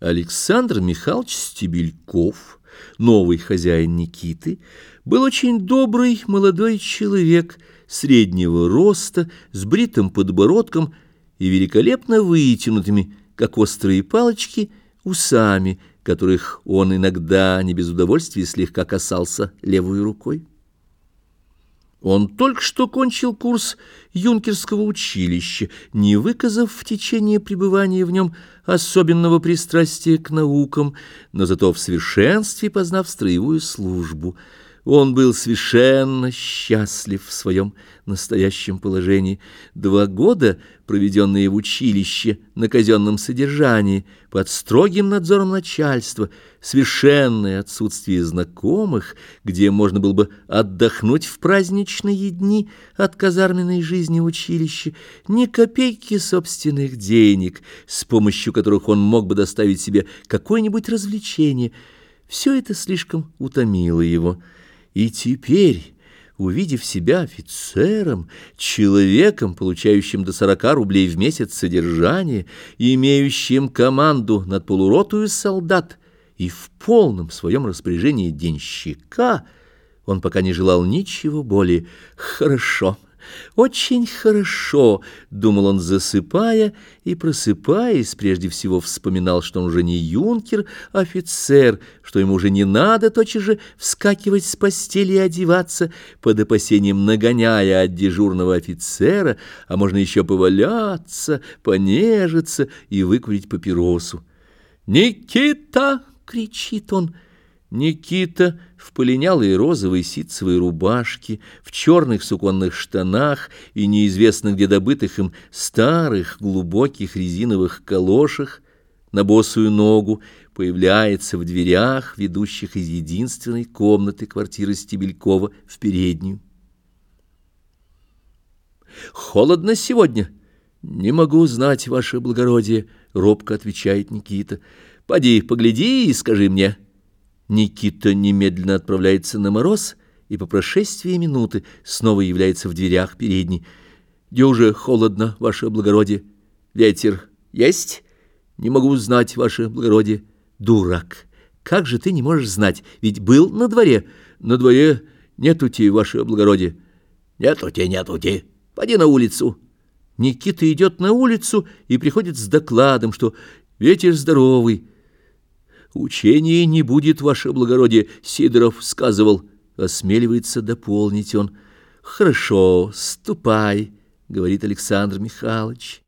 Александр Михайлович Стебельков, новый хозяин Никиты, был очень добрый молодой человек среднего роста, с бритым подбородком и великолепно вытянутыми, как острые палочки, усами, которых он иногда не без удовольствия слегка касался левой рукой. Он только что кончил курс юнкерского училища, не выказав в течение пребывания в нем особенного пристрастия к наукам, но зато в совершенстве познав строевую службу — он был совершенно счастлив в своем настоящем положении. Два года, проведенные в училище на казенном содержании, под строгим надзором начальства, совершенное отсутствие знакомых, где можно было бы отдохнуть в праздничные дни от казарменной жизни училища, ни копейки собственных денег, с помощью которых он мог бы доставить себе какое-нибудь развлечение, все это слишком утомило его. И теперь, увидев себя офицером, человеком, получающим до сорока рублей в месяц содержания, имеющим команду над полуротую солдат и в полном своем распоряжении денщика, он пока не желал ничего более. Хорошо. «Очень хорошо», — думал он, засыпая, и, просыпаясь, прежде всего вспоминал, что он уже не юнкер, а офицер, что ему уже не надо тотчас же вскакивать с постели и одеваться, под опасением нагоняя от дежурного офицера, а можно еще поваляться, понежиться и выкурить папиросу. «Никита!» — кричит он — Никита в полинялой розовой ситцевой рубашке, в черных суконных штанах и неизвестно где добытых им старых глубоких резиновых калошах на босую ногу появляется в дверях, ведущих из единственной комнаты квартиры Стебелькова в переднюю. «Холодно сегодня?» «Не могу знать, ваше благородие», — робко отвечает Никита. «Поди, погляди и скажи мне». Никита немедленно отправляется на мороз и по прошествии минуты снова является в дверях передней. «Где уже холодно, ваше благородие? Ветер есть? Не могу знать, ваше благородие. Дурак! Как же ты не можешь знать? Ведь был на дворе. На дворе нету-те, ваше благородие. Нету-те, нету-те. Пойди на улицу». Никита идет на улицу и приходит с докладом, что ветер здоровый, Учения не будет, ваше благородие, Сидоров сказывал. Осмеливается дополнить он. Хорошо, ступай, говорит Александр Михайлович.